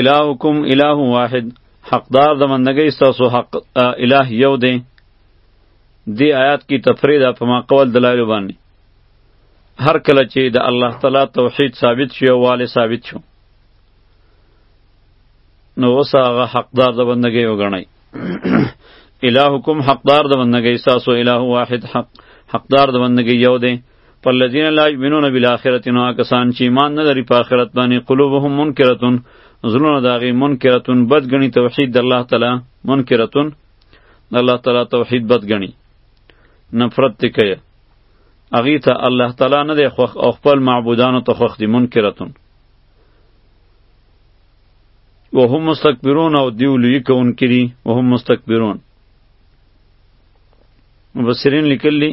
الهکم اله واحد حقدار د مندګۍ ستاسو حق اله یو دی دی آیات کې تفرید په ما قول دلایل باندې هر کله چې د الله تعالی توحید ثابت شي او والي ثابت شو نو اوس هغه حقدار د بندګۍ وګڼئ الهکم حقدار د بندګۍ ستاسو اله واحد حق حقدار د بندګۍ یو دی پر لذین لا یمنون بالاخره نو کسان چې ایمان نه لري په آخرت باندې قلوبهم منکرتون زلون داغي منکرتون بد غني توحید الله تعالی منکرتون الله تعالی توحید بد غني نفرت تکي اغي ته الله تعالی نه دی خوخ او خپل معبودانو ته خوخ دي منکرتون وهم مستكبرون او دیو لوی کون کړي وهم مستكبرون مبصرین لیکلی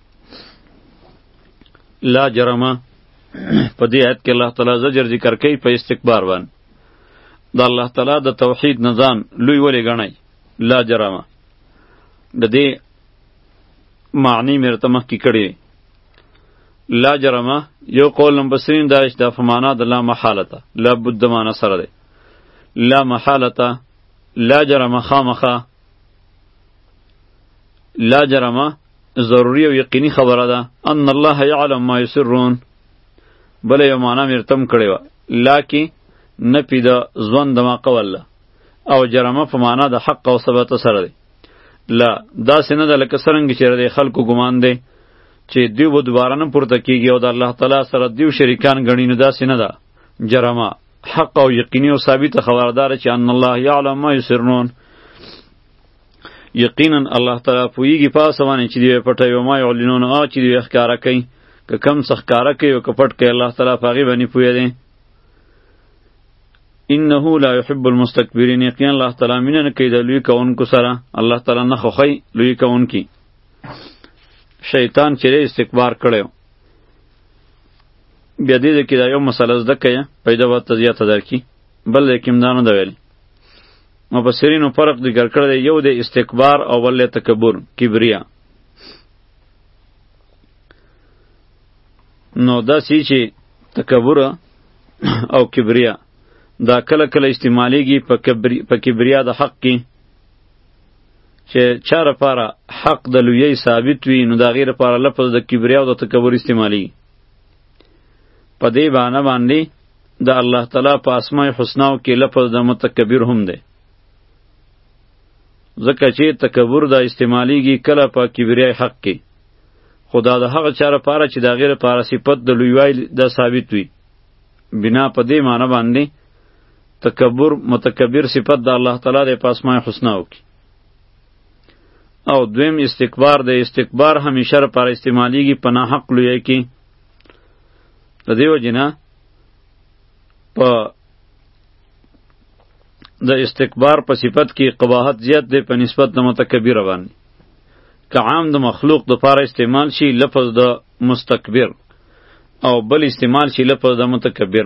لا جرمه په دې آیت کې الله تعالی زجر ذکر کوي په استکبار باندې د الله تعالی د توحید نه ځان لوی ولې ګڼي لا جرمه د دې معنی مې ورته مخکې کړې لا جرمه یو قول مبصرین دا چې د فمانا د لا محالته لا بد معنا سره دی لا محالته لا جرمه خامخه لا جرمه ضروری او یقینی خبره ده ان الله یعلم ما یسرون بل یو معنا مرتم کړی و لکه نه پی د ځوان د ما قول او جرمه په معنا د حق او ثبات سره دی لا دا سینه د لکه سرنګ چیرې د خلکو ګمان دی چې دی و دوباره نه پورته کیږي او د الله تعالی سره دیو شریکان غنی نه دا سینه ده جرمه حق او یقینی او ثابت خبردار چې ان الله یعلم ما یسرون یقینا الله تعالی پویږي پاسه باندې چې دی پټه یو ما یعلنون او چې دی ښکارا کوي که کم څخ کارا کوي او کپټ کوي الله تعالی پاغي باندې پوی دی انه لا يحب المستكبرين یقینا الله تعالی مینه نه کوي د لوی کونکو سره الله تعالی نه خوخی لوی کونکي شیطان چې استکبار کړو بیا دې کې دا یو مسله زده کړئ پیدا به تزیات درکې بل لیکم دا نه دی ویلی مفسرینو فرق ذکر کړی دی یو د استکبار او بل تکبر کبریا نو دا سی چې تکبر او کبریا دا کله کله استعمالیږي په کبری په کبریا د حق کې چې چار پاره حق د لوی ثابت وي نو دا غیر پاره لفظ د کبریا او د تکبر استعمالی په دې باندې باندې د الله تعالی په اسماء حسنا کې لفظ د متکبر هم دی ځکه چې تکبر دا استعمالیږي کله په کبریای حق کې خدا د هغه چاره پاره چې دا غیر پاره صفت د لویوای د ثابت وي بنا په دې معنی باندې تکبر متکبر صفت د الله تعالی د پاسمای حسنا وکي او دویم استکبار د استکبار همیشه پر استعمالیږي پناه حق لوی کې د دیو جنا په د استکبار په صفت کې قباحت زیات دی په نسبت د متکبر باندې که عام د مخلوق د پاره استعمال شي لفظ د مستکبر او بل استعمال شي لفظ د متکبر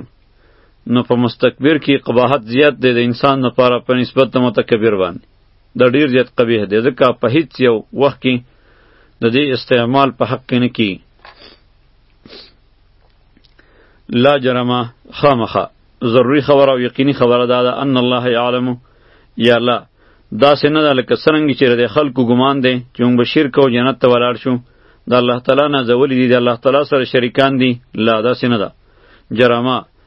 نو په مستکبر کې قباحت زیات دی د انسان لپاره په نسبت د متکبر باندې د ډیر زیات قبیح دی ځکه په هیڅ یو وخت کې د دې استعمال په حق کې نه کیږي لا جرمه خامخه ضروری خبره او یقیني خبره دا ده ان الله یعلم یا لا دا سینه ده لکه سرنګ چې د خلکو ګمان دی چې موږ به شرک او جنت ته ولاړ شو د الله تعالی نه ځولې دي د الله تعالی سره شریکان دي لا دا سینه ده جرمه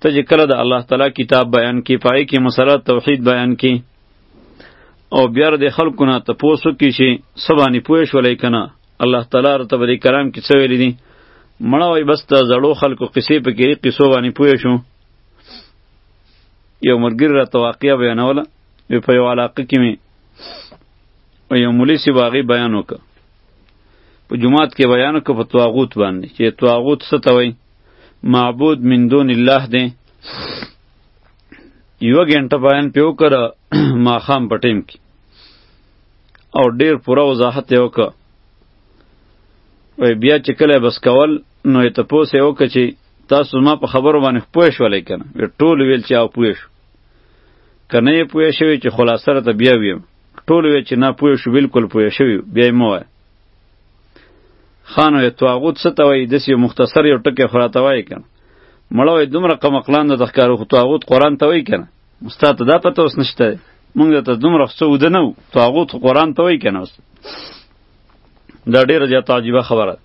ته چې کله د الله تعالی کتاب بیان کی پای کې مسله توحید بیان کی او بیا د خلکو نه ته پوسو کې شي سبانی پوه شولې کنه الله تعالی رته په کلام کې څه ویل دي مړه وای بس ته زړو خلکو قصې په کې قصو باندې پوه شو یو مرګر را تواقیا بیانوله یو په یو علاقه کې می او یو مولوی سی باغی بیان وکړ په جمعات کې بیان وکړ په تواغوت باندې چې تواغوت څه ته وایي معبود من دون الله دی یو غنټه بیان پیو کر ما خام پټیم کی او ډیر پوره وضاحت یې وکړ وای بیا چې کله بس کول نو یې تپوس یې وکړ چې تاسو ما په خبرو باندې پوه شولای کنه وی ټول ویل چې او پوه شو کنه یې پوه شوی چې خلاصره ته بیا ویم ټول وی چې نه پوه شو بالکل پوه شوی بیا یې مو خانو یې طاغوت څه ته وایي داسې یو مختصر یو ټکی خو راته وایي که نه مړه وایي دومره قمقلان درته ښکارو خو طاغوت قرآن ته وایي که نه اوس تا ته دا پته اوس نشته دی مونږ درته دومره څه اوده نه وو طاغوت خو قرآن ته وایي که نه اوس دا ډېره زیاته عجیبه خبره ده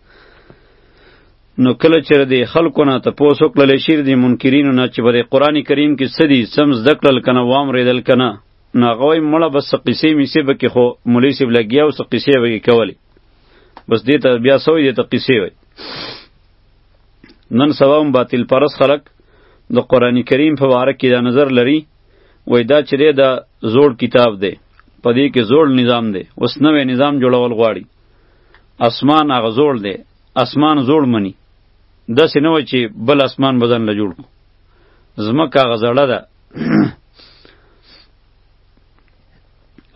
نو کله چې د خلکو نه تپوس وکړل شي د منکرینو نه چې په قرآن کریم کې څه دي څه زده کړل که نه وامرېدل که نه نو هغه وایي مړه بس څه قیسې میسې به کې خو مولوي صاحب لګیا او څه قیسې به کې کولې بس دې ته بیا سوی دې ته قیسې وایي نن سبا هم باطل پرس خلک د قرآن کریم په باره کې دا نظر لري وای دا چې دی دا زوړ کتاب دی په دې کې زوړ نظام دی اوس نوی نظام جوړول غواړي اسمان هغه زوړ دی اسمان زوړ مني داسې نه وای چې بل اسمان بدن له جوړ کړو ځمکه هغه زړه ده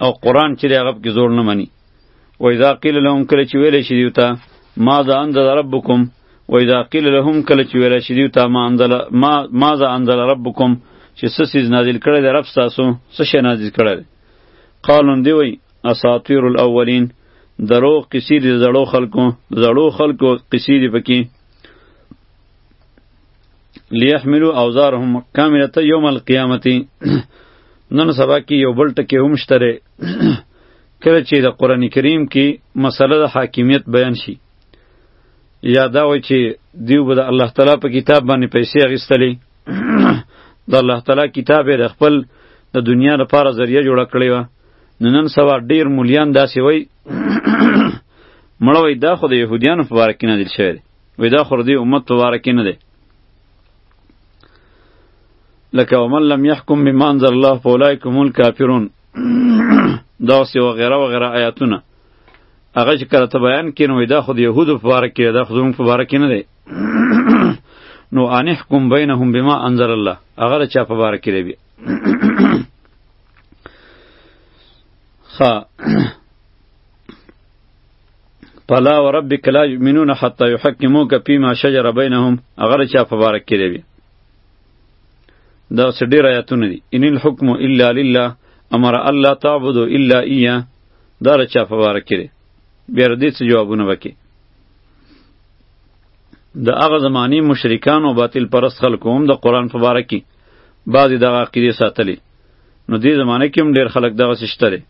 او قران چې هغه کې زور نه مني و اذا قيل لهم کله چې ویل شي دیوتا ما ذا انزل ربکم و اذا قيل لهم کله چې ویل شي دیوتا ما انزل ما ما ذا انزل ربکم چې څه سیز نازل کړی دی رب تاسو څه شی نازل کړی دی قالون دی وی اساطیر الاولین درو قصې دي زړو خلکو زړو خلکو قصې دي پکې لیحملو اوزارهم کاملته یوم القیامتی نن سبا کې یو بل ټکی هم شتره کله چې د قران کریم کې مسله د حاکمیت بیان شي یا دا وای چې دیو به د الله تعالی په کتاب باندې پیسې اخیستلې د الله تعالی کتاب یې د خپل د دنیا لپاره ذریعہ جوړ کړی و نو نن سبا ډیر مولیان داسې وای مړوي دا خو د يهوديانو په باره کې نازل شوی دی وی دا خردی امت په باره کې نه دی لکه ومن لم يحكم بما انزل الله فاولئک هم الكافرون دا سی وغیره وغیره آیاتونه هغه چې کله ته بیان کین وای دا خو د یهودو په باره کې دا خو زموږ په باره کې نه دی نو انحکم بینهم بما انزل الله هغه چا په باره کې دی ښه فلا وربک لا یؤمنون حتی یحکموک فیما شجر بینهم اگر چا په بارک کې دی دا څه ډیر آیاتونه دي ان الحکم الا لله امر الله تعبد الا ایه دا چا په بارک کې دی بیا دې څه جوابونه وکي د هغه زمانی مشرکان او باطل پرست خلکو هم د قران په بارک کې بعضی دغه عقیده ساتلی نو دې زمانه کې هم ډیر خلک دغه سشته دي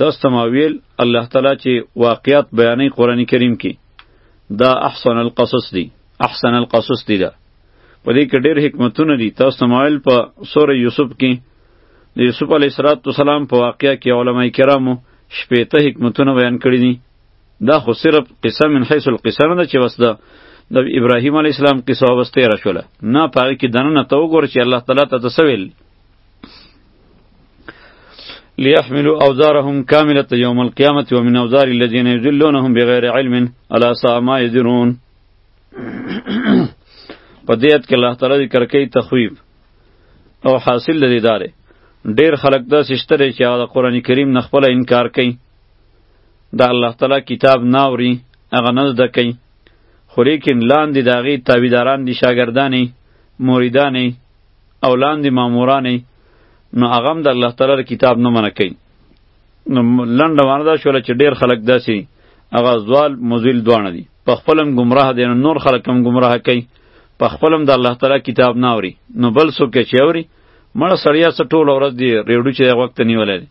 تاسو ته ما ویل الله تعالی چې واقعات بیانې قران کریم کې دا احسن القصص دی احسن القصص دی دا په دې کې ډېر حکمتونه دي تاسو ته ما ویل په سوره یوسف کې د یوسف علیه السلام په واقعیا کې علما کرامو شپېته حکمتونه بیان کړي دي دا خو صرف قصه من حیث القصه نه ده چې بس ده د ابراهیم علی السلام قصه واستې را شوله نه پاره کې دنه ته وګوره چې الله تعالی ته تسویل ليحملوا أوزارهم كاملة يوم القيامة ومن أوزار الذين يذلونهم بغير علم ألا ساء ما يزرون په دې آیت کې الله تعالی ذکر کوي تخویب او حاصل لري داره ډیر خلک دا سشتره چې هغه قرآن کریم نه خپل انکار کوي دا الله تعالی کتاب ناوري هغه نه زده کوي خو لیکن لاندې د هغې تاویداران دي شاګردانې مریدانې او لاندې مامورانې نو هغه هم د الله تعالی د کتاب نه منع کوي نو لنډه معنی دا شوله چې ډېر خلک داسې هغه ځوال مزیل دواړه دي په خپل هم ګمراه دی نو نور خلک هم ګمراه کوي په خپل هم د الله تعالی کتاب نه اوري نو بل څوک چې اوري مړه سړیا څه ټوله ورځ دی ریډو چې هغه وخت نیولی دی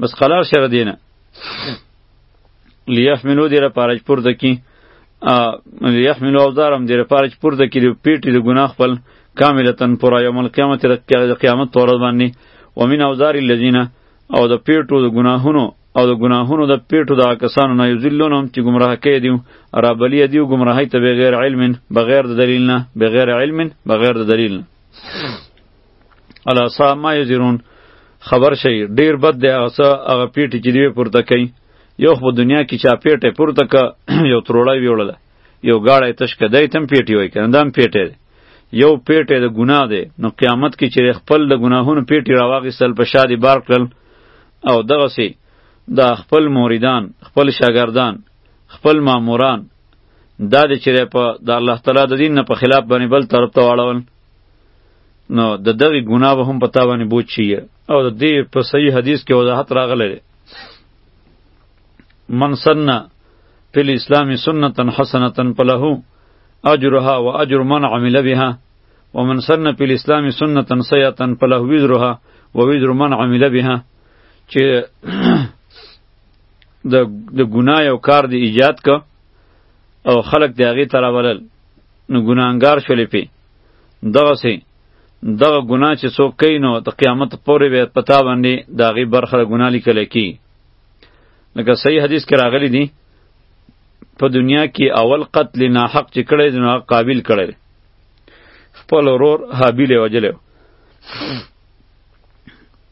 بس خلاص شره دی نه لیحملو دې لپاره چې پورته کړي لیحملو اوزارهم دې لپاره چې پورته کړي د پیټې د ګناه خپل کاملتن پورا یوم القیامت د قیامت پر ورځ باندې ومن اوزار الذین او د پیټو د ګناهونو او د ګناهونو د پیټو د کسانو نه یذلونهم چې گمراه کوي دیو رابلی دیو گمراهی ته بغیر علم بغیر د دلیل نه بغیر علم بغیر د دلیل نه الا سا ما یزرون خبر شي ډیر بد دی هغه څه هغه پیټی چې دی پورته کوي یو خو دنیا کې چا پیټه پورته ک یو تروړی ویوړل یو گاړی تش کدی تم پیټی وای کنه دام پیټه دی یو پیټه د ګناه دی نو قیامت کې چې خپل د ګناهونو پیټی راواغستل په شادي بار کړل او دغه سي دا خپل موریدان خپل شاګردان خپل ماموران دا د چیرې په د الله تعالی د دین نه په خلاف باندې بل طرف ته واړول نو د دغه ګناه به هم پتا باندې بوج شي او د دې په صحیح حدیث کې وضاحت راغلی من سنه فی الاسلام سنتا حسنتا فله اجرها واجر من عمل بها ومن سنه فی الاسلام سنتا سیئه فله وزرها ووزر من عمل بها چې د د ګناه یو کار دی ایجاد ک او خلق دی هغه تراولل نو ګناهګار شولې پې دغسې دغه ګناه چې څوک کوي نو د قیامت پورې به په تا باندې د هغې برخه د ګناه لیکل کېږي لکه صحیح حدیث کې راغلی دی په دنیا کې اول قتل ناحق چې کړی دی نو هغه قابل کړی دی خپل ورور حابیل یې وژلی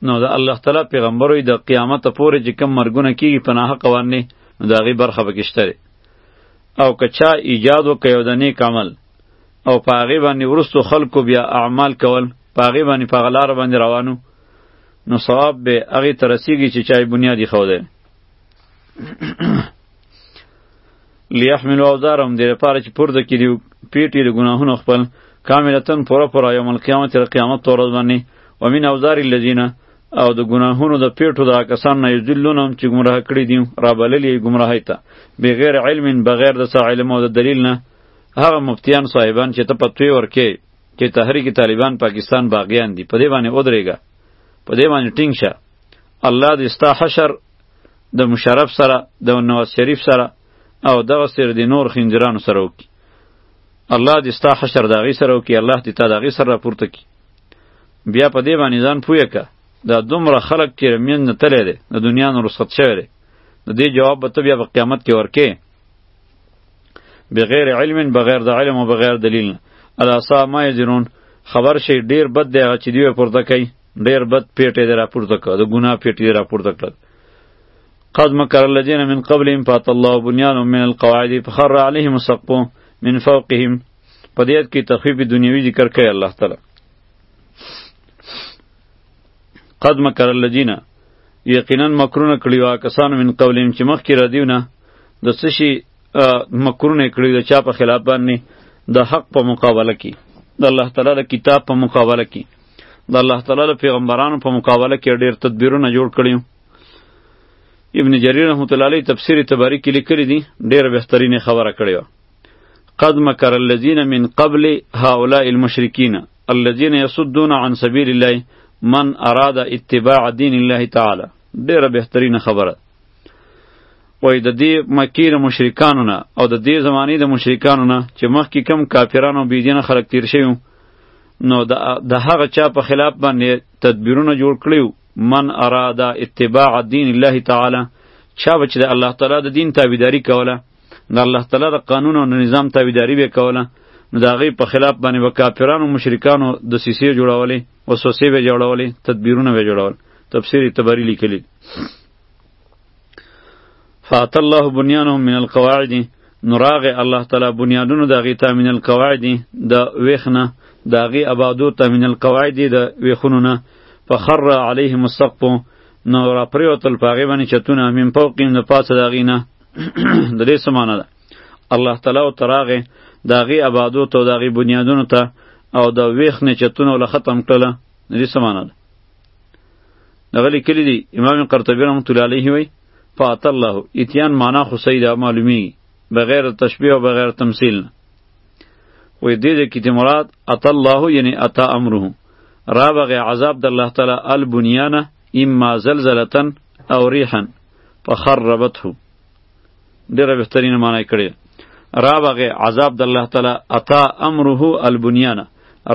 نو د الله تعالی پیغمبر وي د قیامت پورې چې کم مرګونه کیږي په ناحقه باندې نو د هغې برخه پکې شته او که چا ایجاد وکړ یو د نیک عمل او په هغې باندې وروستو خلکو بیا اعمال کول په هغې باندې په هغه لاره باندې روانو نو ثواب به هغې ته رسیږي چې چا یې بنیاد ایښودی لیحملوا اوزارهم دې لپاره چې پورته کړي دي پیټې د ګناهونو خپل کاملتن پوره پوره یوم القیامت تر قیامت ورځ باندې ومن اوزار الذین او د ګناهونو د پیټو د کسان نه یذلون هم چې گمراه کړی دي را بللی گمراهی ته بغیر علم بغیر د څه علم او د دلیل نه هغه مفتیان صاحبان چې ته پتوی ورکې چې تحریک طالبان پاکستان باغیان دي په دې باندې ودرېګا په دې باندې ټینګ شه الله دې ستا حشر د مشرف سره د نواز شریف سره او دغه سر د نور خنجرانو سره وکړي الله دې ستا حشر د هغې سره وکړي الله دې تا د هغې سره راپورته کړي بیا په دې باندې ځان پوه کړه دا دومره خلک چې مین نه تللی دی د دنیا نه رخصت شوی دی د دې جواب به ته بیا په قیامت کې ورکې بغیر علم بغیر د علم او بغیر دلیل نه الاسا ما یزرون خبر شي ډیر بد دی هغه چې دوی پورته کوي ډیر بد پیټه دی راپورته کړ د ګناه پیټه دی راپورته کړ قد مکر الذين من قبلهم فات الله بنيانهم من القواعد فخر عليهم السقف من فوقهم په دې کې تخفیف دنیوي ذکر کوي الله تعالی قد مکر الذين یقینا مکرونه کړی وا کسانو من قبلهم چې مخکې را دیونه د څه شي مکرونه کړی د چا په خلاف باندې د حق په مقابله کې د الله تعالی د کتاب په مقابله کې د الله تعالی د پیغمبرانو په مقابله کې ډیر تدبیرونه جوړ کړیو ابن جریر رحمت الله علیه تفسیر تبری کې لیکلی دی ډیر بهترین خبره کړی و قد مکر الذین من قبل هؤلاء المشرکین الذین یصدون عن سبیل الله من اراد اتباع دین الله تعالی ډیره بهترین خبره وای د دې مکی د مشرکانو نه او د دې زمانه د مشرکانو نه چې مخکې کم کافرانو بی دین خلق تیر شوی نو د هغه چا په خلاف باندې تدبیرونه جوړ کړیو من اراده اتباع دین الله تعالی چا بچ د الله تعالی د دین تابعداری کوله د الله تعالی د قانون او نظام تابعداری به کوله نو د هغې په خلاف باندې به کافرانو مشرکانو دسیسې جوړولې وسوسې به جوړولې تدبیرونه به جوړول تفسیر تبری لیکلی فات الله بنیانهم من القواعد نراغ الله تعالی بنیادونو د غی تا من القواعد د ویخنه د غی آبادو تا من القواعد د ویخونو نه فخر علیهم السقف نو را پریوتل پاغي باندې چتونه من فوقهم د پاسه د غینه د دې سمانه ده الله تعالی او تراغه داغي آبادو ته داغي بنیادونو ته او د ویخ نه چتونه ول ختم کړل نه دي سمانه ده دغلی کلی دی امام قرطبی رحمت الله علیه وی فات الله اتیان معنا خو سیدا معلومی بغیر تشبیه او بغیر تمثيل وې دې دې کې د مراد ات الله یعنی اتا امره را بغه عذاب د الله تعالی البنیانه اما زلزلتن او ریحا فخربته ډیره بهترینه معنی کړی رابغه عذاب د الله تعالی اتا امره البنیان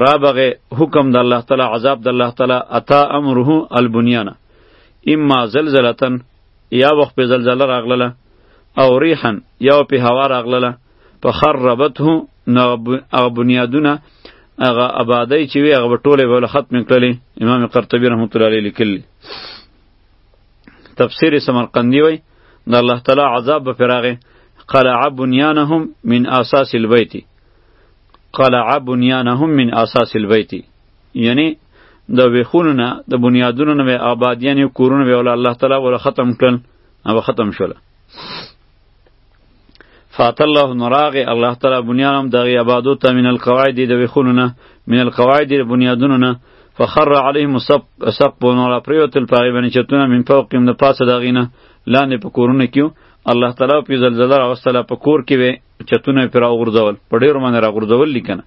رابغه حکم د الله تعالی عذاب د الله تعالی اتا امره البنیان اما زلزلتن یا وخت په زلزله راغله او ریحن یا په هوا راغله په خربته نو هغه بنیادونه هغه آبادی چې وی هغه ټوله به ختم کړلی امام قرطبی رحمت الله علیه لیکلی تفسیر سمرقندی وای د الله تعالی عذاب به پراغه قلع بنیانهم من اساس البیت قلع بنیانهم من اساس البیت یعنی د ویخونو نه د بنیادونو نه آبادیان کورونه به الله تعالی ول ختم کړل او ختم شول فات الله نراغ الله تعالی بنیانم دغه آبادو ته من القواعد د وخونونه من القواعد د بنیادونو نه فخر علیهم سب سب نور پریوت الفاغی باندې چتونه من فوقهم د پاسه دغه نه لاندې په کورونه کیو الله تعالی په زلزلہ راوستله په کور کې وې چتونه پر راغورځول په ډیرو باندې راغورځول لیکنه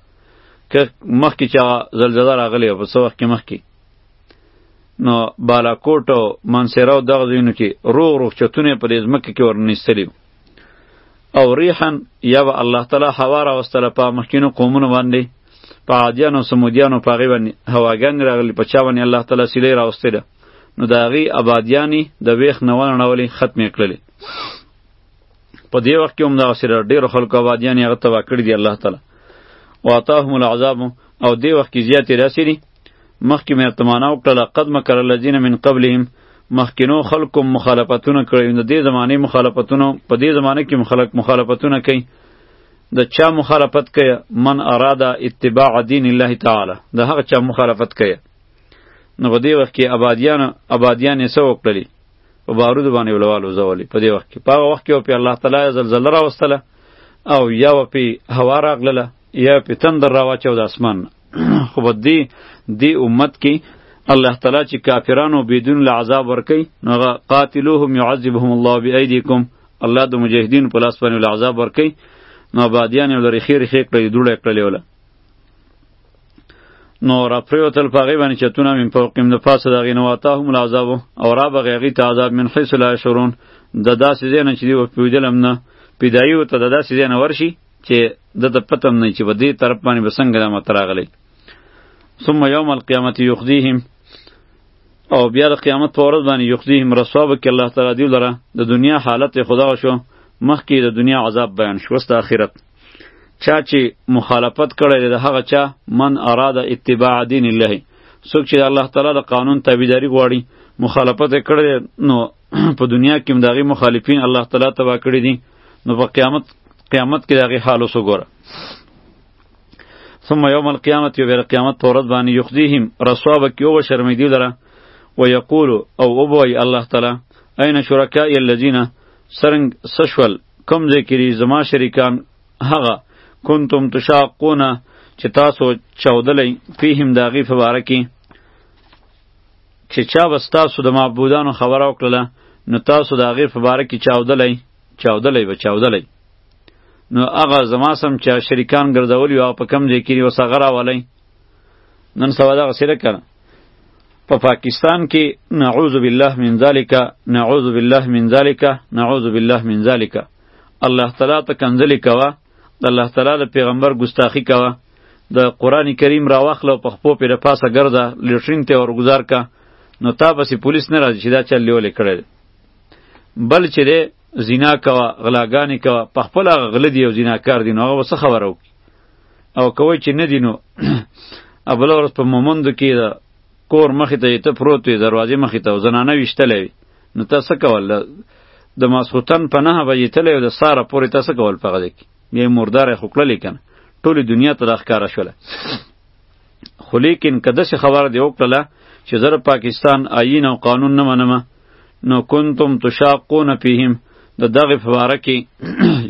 که مخکې چې زلزلہ راغلی په څو وخت کې مخکې نو بالاکوټ او منصره او دغه ځایونو کې روغ روغ چتونه په دې ځمکه کې ورنیستلي او ریحا یا به الله تعالی هوا راوستله په مخکینو قومونو باندې په عادیانو سمودیانو په هغې باندې هواګانې راغلي په چا باندې الله تعالی سیلۍ راوستې ده نو د هغې آبادیانې د ویښ نه ونړولې ختمې کړلې په دې وخت کې هم دغسې ډېرو خلکو آبادیانې هغه تباه کړي دي الله تعالی واتاهم العذاب او دې وخت کې زیاتې رسېدي مخکې مې درته معنا وکړله قد مکر الذین من قبلهم مخکینو خلکو مخالفتونه کړي د دې زمانې مخالفتونه په دې زمانه کې مخالف مخالفتونه کوي د چا مخالفت کوي من اراده اتباع دین الله تعالی د هغه چا مخالفت کوي نو په دې وخت کې آبادیان آبادیان یې څه وکړلې په بارودو باندې ولوالو ځولې په دې وخت کې په هغه وخت کې په الله تعالی زلزله راوستله او یا په هوا راغله یا په تندر راواچو د اسمان خو په دې دې امت کې الله تعالی چې کافرانو بدون له عذاب ورکي نو هغه قاتلوهم يعذبهم الله بأيديكم الله د مجاهدین په لاس باندې له عذاب ورکي نو بادیان یې لري خیر خیر کړی دوړې کړلې ولا نو را پریوتل په هغې باندې چتونه من فوقهم د پاسه د هغې نه واتاهم العذاب او رابغې هغوی ته عذاب من حیث لا یشعرون د داسې ځای نه چې دوی به پوهېدل هم نه پیدایي ورته د داسې ځای نه ورشي چې د ته پتم نه چې په دې طرف باندې به څنګه دا مت راغلی ثم یوم القیامت یخدیهم او بیا د قیامت په ورځ باندې یخدیهم رسوا به کې الله تعالی دی لره د دنیا حالت خدا شو مخکې د دنیا عذاب بیان شو واست آخرت چا چې مخالفت کړی د هغه چا من اراد اتباع دین الله څوک چې الله تعالی د قانون تابعداري غواړي مخالفت کړی نو په دنیا کې هم د هغې مخالفین الله تعالی تباه کړي دي نو په قیامت قیامت کې د هغې حال اوس وګوره ثم یوم القیامت یو بیر قیامت په ورځ باندې یخزیهم رسوا به کې وشرمې دي لره ویقول او وبوي الله تعالی اين شرکای الذین سرنګ سشول کم ذکری زما شریکان هغه کنتم تشاقونه چې تاسو چودلې فیهم داغي فبارکی چې چا به ستاسو د معبودانو خبره وکړله نو تاسو د هغې په باره کې چاودلی چاودلی به چاودلی نو هغه زما سم چې شریکان ګرځولي وو هغه په کم ځای کې دي اوس هغه راولی نن سبا دغسې ده که په پاکستان کې نعوذ بالله من ذالک نعوذ بالله من ذالک نعوذ بالله من ذالک الله تعالی ته کنځلې کوه د الله تعالی د پیغمبر ګستاخی کوه د قران کریم راوخله او په خپو پیر پاسه ګرځه لیټرین ته ورګزار کا نو تا پسې پولیس نه راځي چې دا چل لیول کړی بل چې دی زنا کوه غلاګانې کوه په خپل هغه غله دی او زناکار دی نو هغه څه خبره وکړي او کوی چې نه دی نو ابله ورځ په مومندو کې د کور مخې ته یې ته پروت وي دروازې مخې ته او زنانه ویشتلی وي نو تاسو کول د ماسوتن په نه بجې تلې او د ساره پورې تاسو کول په غږ کې بیا مردار خو کړل کنه ټول دنیا ته راخکار شول خو لیکن کده څه خبر دی وکړه چې زر پاکستان آئین او قانون نه منم نو کنتم تشاقون فیهم د دغه فواره کې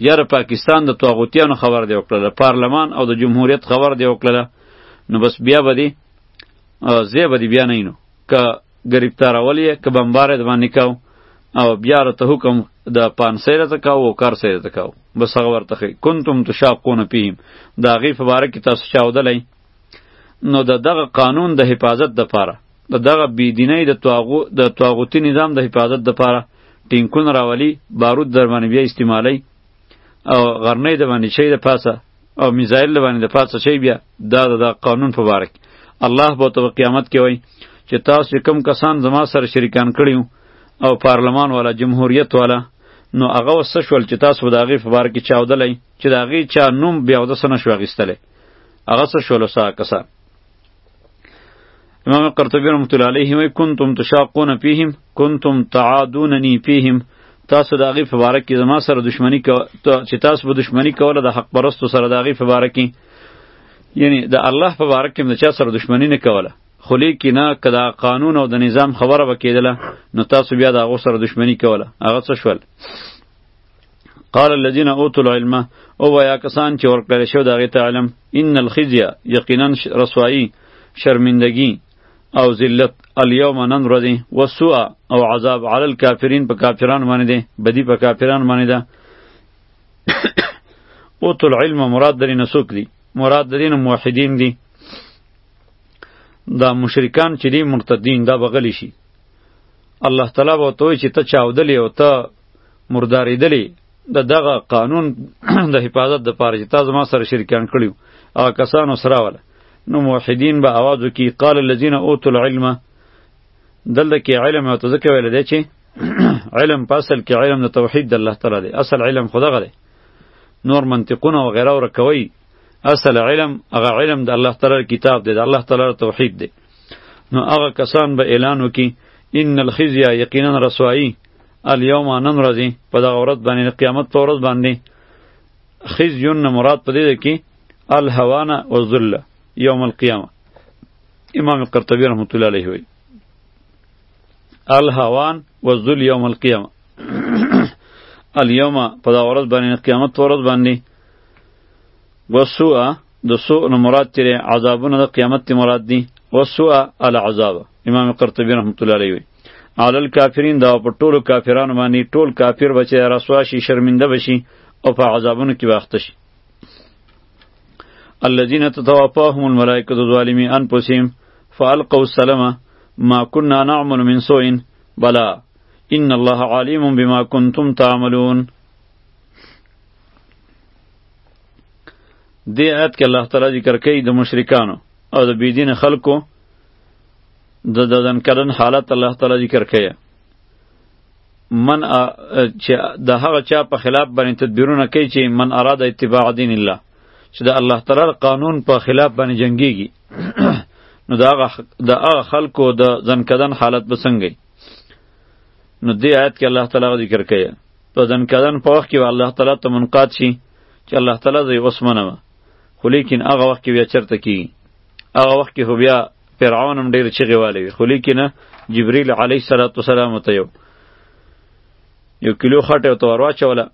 یاره پاکستان د طاغوتیانو خبر دی وکړه پارلمان او د جمهوریت خبر دی وکړه نو بس بیا به دی زه به دی بیا نه اینو که ګرفتارول یې که بمبار یې دباندې کاو او بیا راته حکم د پانسۍ راته کاو او کارسۍ راته کاو بس هغه ورته ښي کنتم تشاقون فیهم د هغې په باره کې تاسو چاودلی نو د دغه قانون د حفاظت دپاره د دغه بېدینۍ د تواغو د تواغوتي نظام د حفاظت دپاره ټینکونه راولي بارود درباندې بیا استعمالوي او غرنۍ د باندې چي د پاسه او میزایل د باندې د پاسه چي بیا دا د قانون په باره کې الله به ته قیامت کې وای چې تاسو کم کسان زما سره شریکان کړیو او پارلمان والا جمهوریت والا نو هغه وسه شول چې تاسو د هغې په باره کې چاودلی چې د هغې چا نوم بیا اودسه نه شو اخیستلی هغه څه شول سا کسان امام قرطبی رحمت الله علیه وی کنتم تشاقون فیهم کنتم تعادوننی فیهم تاسو د هغې په باره کې زما سره دښمني چې تاسو به دښمني کوله د حق پرستو سره د هغې په باره کې یعنی د الله په باره کې هم د چا سره دښمني نه کوله خو لیکي نه که دا قانون او د نظام خبره به کېدله نو تاسو بیا د هغو سره دښمني کوله هغه څه شول قال الذين اوتوا العلم او ويا کسان چې ورکړل شو دغه ته علم ان الخزي یقینا رسوایی شرمندگی او ذلت اليوم نن ورځې وسوء او عذاب علی الكافرین په کافران باندې دی بدی په کافران باندې ده اوتوا العلم مراد درې نسوک دی مراد درې موحدین دی دا مشرکان چې دی مرتدین دا بغلی شي الله تعالی به توی چې ته چاودلی او ته مرداریدلی د دغه قانون د حفاظت د پاره چې تاسو ما سره شریکان کړیو هغه کسانو سره ولا نو موحدین به आवाज وکي قال الذين اوتوا العلم دلته کې علم او تذکر ویل دی چې علم په اصل کې علم د توحید د الله تعالی دی اصل علم خدا غره نور منطقونه او غیره ورکوي اصل علم هغه علم د الله تعالی کتاب دی د الله تعالی توحید دی نو هغه کسان به اعلان وکړي ان الخزي یقینا رسوایی الیوم نن ورځې په دغه ورځ باندې قیامت په ورځ باندې خزیون نه مراد په دې ده کې الهوانه و ذله یوم القیامه امام قرطبی رحمت الله علیه وی الهوان و ذل یوم القیامه الیوم په دغه ورځ باندې قیامت په ورځ باندې وسوء د سوء نه مراد تیرې عذابونه د قیامت تی مراد دي وسوء العذاب امام قرطبی رحمت الله علیه علل کافرین دا په ټولو کافرانو باندې ټول کافر بچي رسوا شي شرمنده بشي او په عذابونو کې واخته شي الذين تتوفاهم الملائکه ظالمي انفسهم فالقوا السلام ما كنا نعمل من سوء بلا ان الله عليم بما كنتم تعملون دی آیت کې الله تعالی ذکر کوي د مشرکانو او د بيدین خلکو د ددن کردن حالت الله تعالی ذکر کوي من چې د هغه چا په خلاف باندې تدبیرونه کوي چې من اراده اتباع دین الله چې د الله تعالی قانون په خلاف باندې جنگيږي نو دا د هغه خلکو د ځنکدن حالت بسنګي نو دې آیت کې الله تعالی ذکر کوي په ځنکدن په وخت کې به الله تعالی ته منقاد شي چې الله تعالی زه یې اوس منم خو لیکن هغه وخت کې بیا چرته کیږي هغه وخت کې خو بیا فرعون هم ډېرې چغې والی وي خو لیکن جبریل علیه صلات وسلام ته یو یو کیلو خټه ورته ور واچوله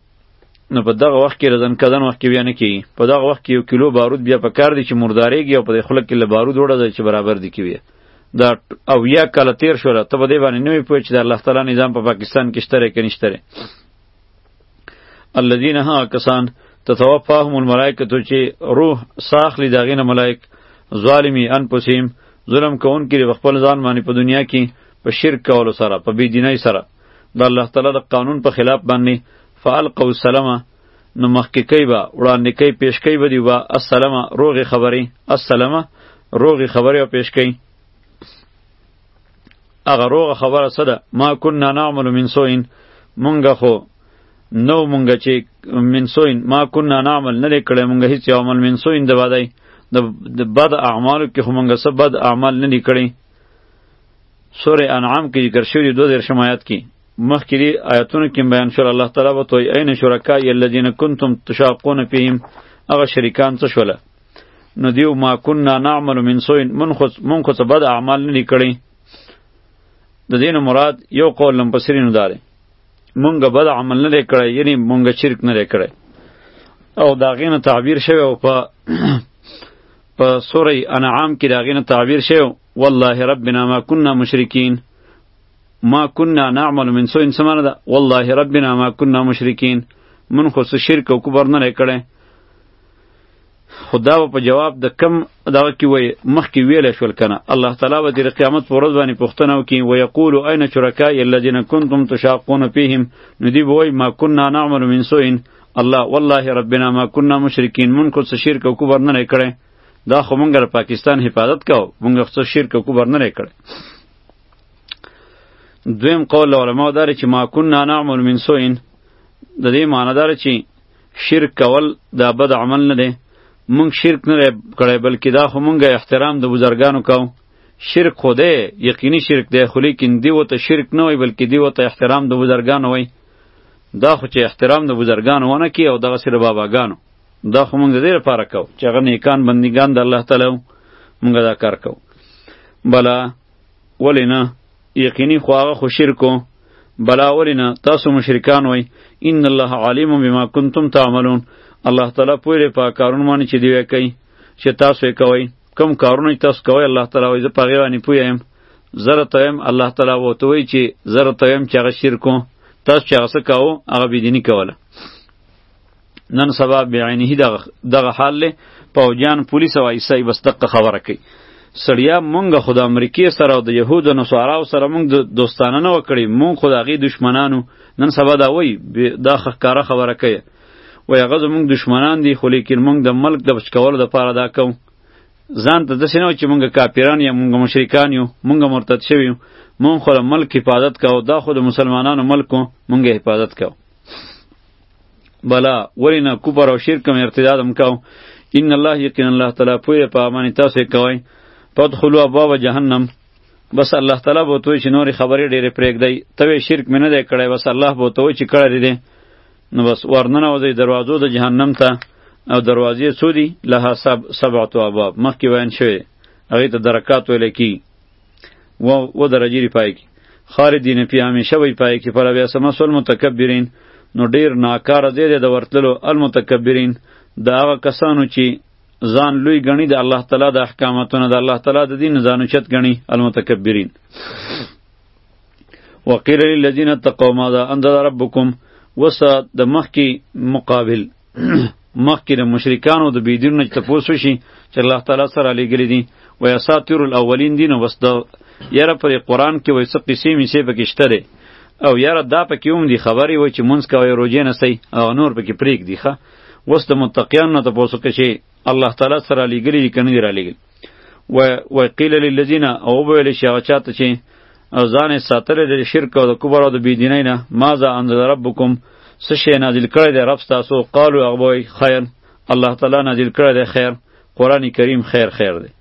نو په دغه وخت کې د ځنکدن وخت کې بیا نه کیږي په دغه وخت کې یو کیلو بارود بیا په کار دی چې مردارېږي او په دې خوله کې له بارود وړه چې برابر دي کیږي دا او یا کله تیر شول ته به دې باندې نوې پوه چې د الله تعالی نظام په پاکستان کې شته کې نشته الذين ها کسان تتوفاهم الملائکه تو چې روح ساخلی داغې نه ملائک ظالمی انفسهم ظلم کوون کې د خپل ځان باندې په دنیا کې په شرک کولو سره په بی دینۍ سره د الله تعالی د قانون په خلاف باندې فالقوا السلام نو مخکې کوي به وړاندې کوي پیش کوي به دی به السلام روغې خبرې السلام روغې خبرې او پیش کوي هغه روغه خبره څه ده ما کنا نعمل من سوین مونږ خو نو مونږ چې من سوین ما کنا نعمل نه لیکړې مونږ هیڅ عمل من سوین د بادای د بد اعمالو کې خو مونږ څه بد اعمال نه لیکړې سورې انعام کې ذکر شوی دوه ذر شمایات کې مخکې دې آیاتونو کې بیان شول الله تعالی به توی عین شرکا الذین کنتم تشاقون فیهم هغه شریکان څه شول نو دیو ما کنا نعمل من سوء من خو من خو څه بد اعمال نه کړی د دین مراد یو قول لم پسرینو داره مونږ بد عمل نه کړی یعنی مونږ شرک نه کړی او دا غینه تعبیر شوی او په په سوره انعام کې دا غینه تعبیر شوی والله ربنا ما كنا مشرکین ما كنا نعمل من سوء څه معنی ده والله ربنا ما كنا مشرکین من خو څه شرک او کبر نه کړی خدا په جواب د کم دا کی وای مخ کی ویل شول کنه الله تعالی به د قیامت پر ورځ باندې پښتنه وکي و یقول اين شرکای الذين كنتم تشاقون فيهم نو دی وای ما كنا نعمل من سوء الله والله ربنا ما كنا مشرکین من خو څه شرک او کبر نه کړی دا خو مونږ د پاکستان حفاظت کو مونږ خو شرک کو برنه کړ دویم قول علماء داره چې ما كنا نعمل من سوء د دې معنی داره چې شرک کول دا بد عمل نه دی مونږ شرک نه کړی بلکې دا خو مونږ احترام د بزرګانو کوو شرک خو دی یقیني شرک دی خو لیکن دی وته شرک نه وای بلکې دی وته احترام د بزرګانو وای دا خو چې احترام د بزرګانو ونه کی او دغه سره باباګانو دا خو مونږ د دې لپاره کوو چې هغه نیکان بندګان د الله تعالی مونږ دا کار کوو بلا ولې نه یقیني خو هغه خو شرکو بلا ولې نه تاسو مشرکان وای ان الله علیم بما کنتم تعملون الله تعالی پوهه په کارونه باندې چې دی کوي چې تاسو یې کوئ کم کارونه چې تاسو کوئ الله تعالی وایي زه په هغې باندې پوه یم زره ته یم الله تعالی ورته وایي چې زره ته یم چې هغه شرک تاسو چې هغه څه کوو هغه بېدیني کوله نن سبا بعینه دغه دغه حال له پوجان پولیس او ایسای بس دغه خبره کوي سړیا مونږ خو د امریکې سره او د یهودو نصاراو سره مونږ د دوستانه نه وکړي مونږ خو د هغې دشمنانو نن سبا دا وایي دا ښکاره خبره کوي وایي هغه زمونږ دشمنان دي خو لیکن مونږ د ملک د بچکولو دپاره دا کوو ځان ته داسې نه و چې مونږ کاپیران یا مونږ مشرکان یو مونږ مرتد شوي یو مونږ خو د ملک حفاظت کوو دا خو د مسلمانانو ملک مونږ حفاظت کوو بلا ولی نه کفر او شرک هم ارتداد هم کاو ان الله یقین الله تعالی پوی په امانی تاسو کوي پدخلوا ابواب جهنم بس الله تعالی بو توی چې نور خبرې ډېرې پرېږدی ته شرک مې نه دی کړی بس الله بو توی چې کړی دی نو بس ورننه وځي دروازو د جهنم ته او دروازې څو دي لها سب سبعه ابواب مخکې وین شوی هغه ته درکات ویل کی و و درجه دی پای کی خالدین پی همیشه وی پای کی پر بیا سم سول متکبرین نو ډیر ناکاره دی د ورتلو المتکبرین دا هغه کسانو چې ځان لوی غنی د الله تعالی د احکاماتونو د الله تعالی د دین ځانو چت غنی المتکبرین وقیل للذین اتقوا ماذا انزل ربکم وسه د مخکی مقابل مخکې د مشرکانو د بيدینو نه تپوس وشي چې الله تعالی سره لېږلي دي و اساطیر الاولین دي نو بس د یاره پر قرآن کې وایي څه قصې میسې پکې شته دی او یاره دا پکې هم دي خبرې وایي چې مونځ کوئ روژې نه سئ او نور پکې پرېږدي ښه اوس د متقیانو نه تپوس وکړه چې الله تعالی سره لېږلي دي که نه دي رالېږلي و وقیل للذین او ویل شي هغه چاته چې ځان یې ساتلی د شرک او د کفر او د بېدینۍ نه ماذا انزل ربکم څه شی نازل کړی دی رب ستاسو قالو هغه به وایي خیر الله تعالی نازل کړی دی خیر قرآن کریم خیر خیر دی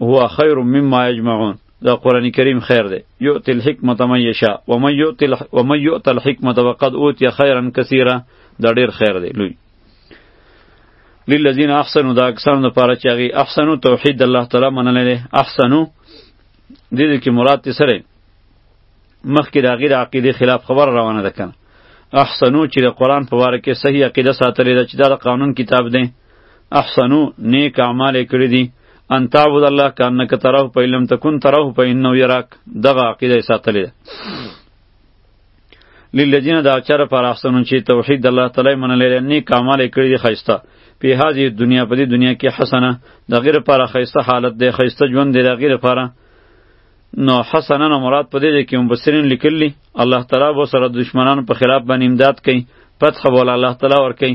هو خیر مما یجمعون دا قرآن کریم خیر دی یؤت الحکمت من یشاء ومن یؤت الحکمت وقد اوتی خیرا کثیرا دا ډیر خیر دی لوی للذین احسنوا دا کسانو لپاره چې هغه احسنو توحید د الله تعالی منلی دی احسنو دې دې کې مراد تی سره مخکې د غیر عقیده خلاف خبر روانه ده کنه احسنو چې د قران په واره کې صحیح عقیده ساتلې ده چې دا د قانون کتاب دی احسنو نیک اعمال کړی دي ان تعبد الله کانک تراه په علم تکون تراه په انه یراک دغه عقیده ساتلې ده للذین دا چر پر احسنون چې توحید الله تعالی منلې نیک اعمال کړی دی خیسته په هذه دنیا په دې دنیا کې حسنه د غیر پر خیسته حالت دی خیسته ژوند دی د غیر پر نو حسنه نو مراد په دې کې مبصرین لیکلی الله تعالی به سره دشمنانو په خلاف باندې امداد کوي فتح بول الله تعالی ور کوي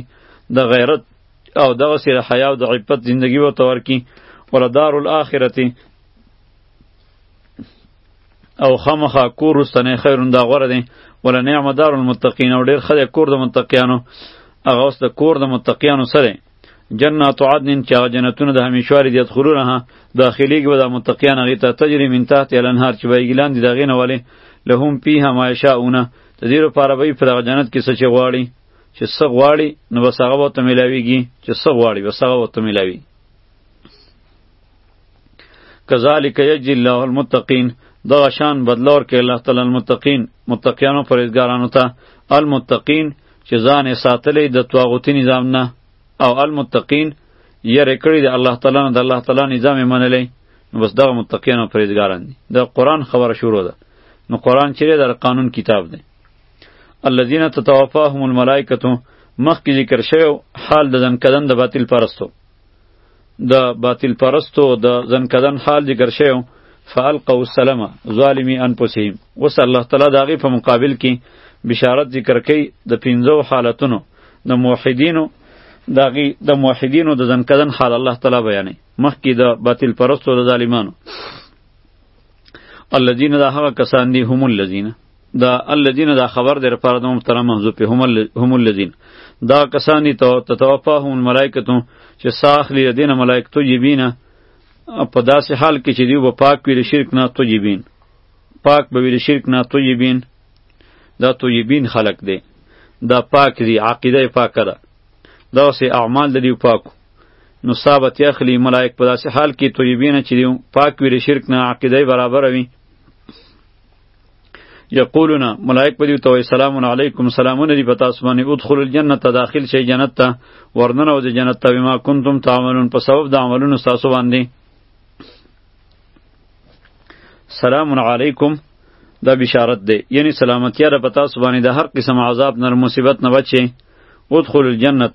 د غیرت او دغه سره حیا او د عفت ژوندۍ وو تور کی ولدار الاخرته او خامخا کور وروستنی خیرون دا غوره دی ولا نعم دار المتقین او ډیر خدای کور د متقیانو هغه اوس د کور د متقیانو سره جنات عدن چې هغه جنتونه د همیشواري دي ادخلونها داخليږي به د متقیان هغې ته تجري من تحت الانهار چې بهیږي لاندې د هغې نه ولې لهم فیها ما یشاءونه د دې لپاره به یې په دغه جنت کې څه چې غواړي چې څه غواړي نو بس هغه به ورته میلاویږي چې څه غواړي بس هغه ورته میلاویږي کذالک یجزی الله المتقین دا شان بدلور کې الله تعالی المتقین متقینو پرهیزګارانو ته المتقین چې ځان یې ساتلی د طاغوتی نظام نه او المتقین یې کړی د الله تعالی نه د الله تعالی نظام یې منلی نو بس دغه متقین او پرهیزګاران دي د قرآن خبره شروع ده نو قرآن چیرې در قانون کتاب دی الذین تتوفاهم الملائکه مخکې ذکر شوی حال د ځنکدن د باطل پرستو د باطل پرستو د ځنکدن حال ذکر شوی فالقوا السلام ظالمی انفسهم وس الله تعالی د هغې په مقابل کې بشارت ذکر کوي د پنځو حالتونو د موحدینو د هغې د موحدینو د ځنکدن حال الله تعالی بیانوي مخکې د باطل پرستو د ظالمانو الذین دا هغه کسان دي هم الذین دا الذين دا خبر در پر دوم تر منځو په هم هم الذين دا کسانی ته تتوفاهم الملائکه چې ساخلی دینه ملائکه تو یبینه په داسې حال کې چې دیو به پاک وي د شرک نه طیبین پاک به وي د شرک نه طیبین دا طیبین خلق دی دا پاک دی عقیده پاکه ده دا سه اعمال د دیو پاکو نو ثابت یخلی ملائک په داسې حال کې طیبین چې دیو پاک وي د شرک نه عقیده برابر وي یقولون ملائک په دې توي سلام علیکم سلامونه دی پتا اسمانه ادخل الجنه داخل شي جنت ته ورننه او جنت ته ما کنتم تعملون په سبب د عملونو تاسو باندې سلام علیکم دا بشارت دی یعنی سلامتی را پتا سبحانه د هر قسم عذاب نر مصیبت نه بچي ادخل الجنه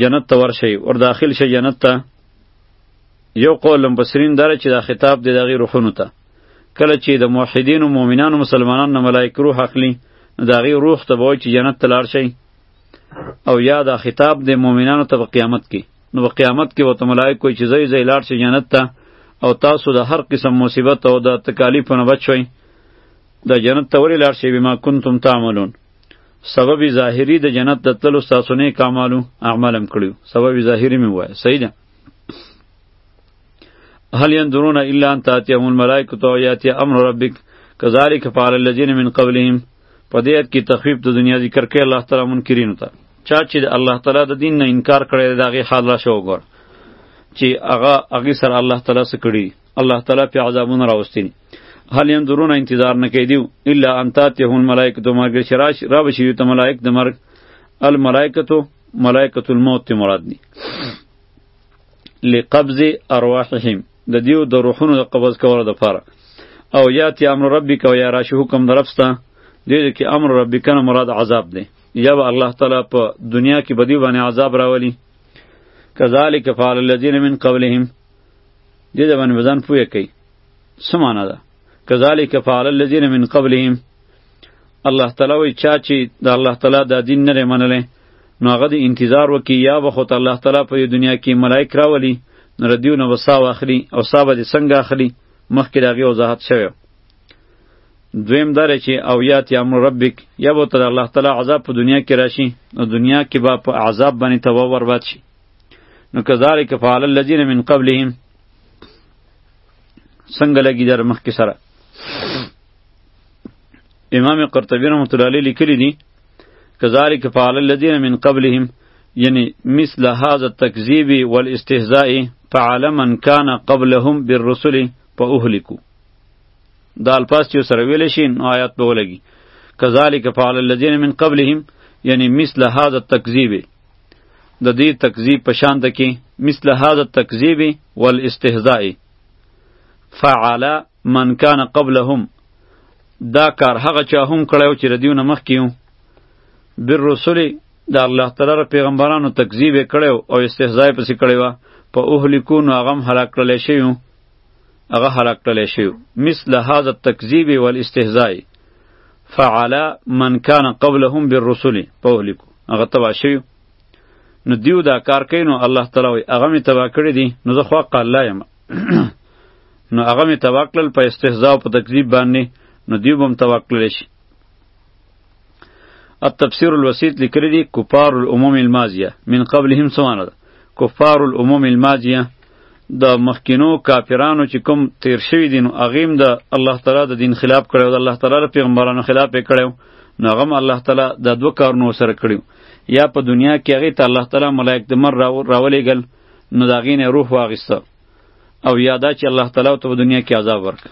جنت ته ورشي ور داخل شي جنت ته یو قول مبصرین داره چې دا خطاب دی دغه روحونو ته کله چې د موحدینو مؤمنانو مسلمانانو نه ملائک روح اخلي نو دا غي روح ته وای چې جنت ته لاړ شي او یا دا خطاب د مؤمنانو ته په قیامت کې نو په قیامت کې وته ملائک کوئی چې زوی زوی لاړ شي جنت ته او تاسو د هر قسم مصیبت او د تکالیف نه بچ شئ د جنت ته ولې لاړ شئ بما کنتم تعملون سبب ظاهری د جنت د تلو ستاسو نه کمالو اعمالم کړیو سبب ظاهری مې وای صحیح ده هل ينظرون الا ان تاتيهم الملائکه او یاتی امر ربک کذالک فعل الذين من قبلهم په دې کې تخفیف د دنیا ذکر کوي الله تعالی منکرین ته چا چې د الله تعالی د دین نه انکار کړی دا غي حال را شو ګور چې هغه هغه سره الله تعالی سره کړی الله تعالی په عذابونو راوستین هل ينظرون انتظار نه کوي دیو الا ان تاتيهم الملائکه مگر شراش را بشي ته ملائک د مرګ الملائکه ملائکه الموت ته مراد دي لقبض ارواحهم د دیو د روحونو د قبض کولو د پاره او یاتی امر ربک او یا راشی حکم درفستا دې کې امر ربک نه مراد عذاب دی یا به الله تعالی په دنیا کې بدی باندې عذاب راولي کذالک فعل الذین من قبلهم دې د باندې وزن پوهه کوي سمانه ده کذالک فعل الذین من قبلهم الله تعالی وی چا چې د الله تعالی دا دین نه لري منلې نو هغه د انتظار وکي یا به خو ته الله تعالی په دې دنیا کې ملائک راولي نو ردیو نه وسا واخلي او صاحب دې څنګه اخلي مخکې دا غي وضاحت شوی دویم دار چې او یات یا امر ربک یا به ته الله تعالی عذاب په دنیا کې راشي نو دنیا کې به په عذاب باندې تو ورباد شي نو کذالک فعل الذین من قبلهم څنګه لګی در مخکې سره امام قرطبی رحمت الله علیه لیکلی دی کذالک فعل الذین من قبلهم یعنی مثل هذا التکذیب والاستهزاء فعل من کان قبلهم بالرسل فاهلكوا دا الفاظ چې سره ویل شي نو آیات به ولګي کذالک فعل الذین من قبلهم یعنی مثل هذا التکذیب د دې تکذیب په شان ده کې مثل هذا التکذیب والاستهزاء فعل من کان قبلهم دا کار هغه چا هم کړی چې د دیونه مخکې یو بر رسول د الله تعالی ر پیغمبرانو تکذیب کړی او استهزاء پسې کړی و په اهلکو نو هغه هم هلاک کړل شي هغه هلاک کړل شي مثل هذا التکذیب والاستهزاء فعل من کان قبلهم بالرسل په اهلکو هغه تبا شي نو دیو دا کار کینو الله تعالی هغه می تبا کړی دی نو زه خو قال لایم نو هغه می توکل په استهزاء او په تکذیب باندې نو دیو بم توکل شي التفسیر الوسیط لیکلی دی کفار الامم الماضیه من قبلهم سمانه ده کفار الامم الماضیه د مخکینو کافرانو چې کوم تیر شوی دین او اغیم د الله تعالی د دین خلاف کړو د الله تعالی د پیغمبرانو خلاف یې کړو نو هغه الله تعالی د دوه کارونو سره کړو یا په دنیا کې هغه ته الله تعالی ملائک د مر راولېګل را نو د هغې نه روح واخیسته او یا دا چې الله تعالی ته په دنیا کې عذاب ورک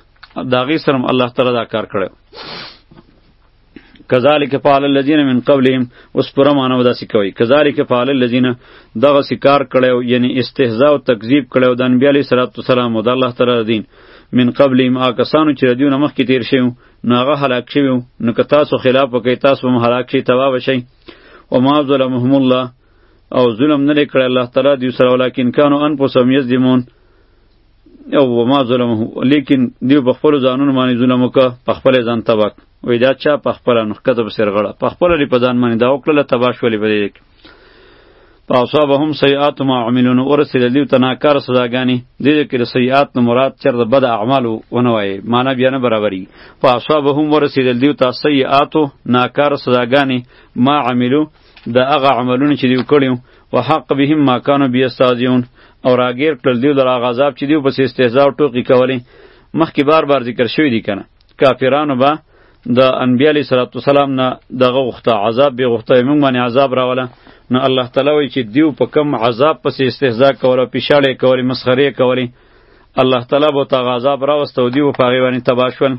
د هغې سره هم الله تعالی دا کار کړی کذالک فعل الذین من قبلهم اوس پر معنا ودا سکوي کذالک فعل الذین دغه سکار کړو یعنی استهزاء او تکذیب کړو د انبیای علیه صلوات و سلام او د الله تعالی دین من قبلهم آ کسانو چې دیونه مخکې تیر شوی نو هغه هلاک شوی نو که تاسو خلاف وکړئ تاسو هم هلاک شئ تباه به شئ وما ظلمهم الله او ظلم نه کړی الله تعالی دی سره ولیکن کانو انفسهم یظلمون او وما ظلم لیکن دیو په خپل ځانونو باندې ظلم وکړه په خپل ځان تباک وې دا چا په خپل نو کته په سر غړه په خپل لري په ځان باندې دا وکړه تباش ولې بده یک فاصابهم سیئات ما عملون ورسل دیو تناکار سزاګانی دې کې سیئات نو مراد چر د بد اعمال ونه وای معنی بیا نه برابرۍ فاصابهم ورسل دیو تا سیئات ناکار سزاګانی ما عملو د هغه عملونه چې دیو کړیو و حق بهم ما کانو بیا استاذیون او راګیر کړل دیو لرا غذاب چې دیو پس استهزاء او ټوکی کولی مخکې بار بار ذکر شوی دی کنه کافرانو به د انبیاء علیه صلوات والسلام نه دغه غوښته عذاب به غوښته موږ باندې عذاب راوله نو الله تعالی وی چې دیو په کم عذاب پس استهزاء کوله پیشاړې کولی مسخره کولی الله تعالی به تا عذاب راوستو دیو په غیوانی تباشون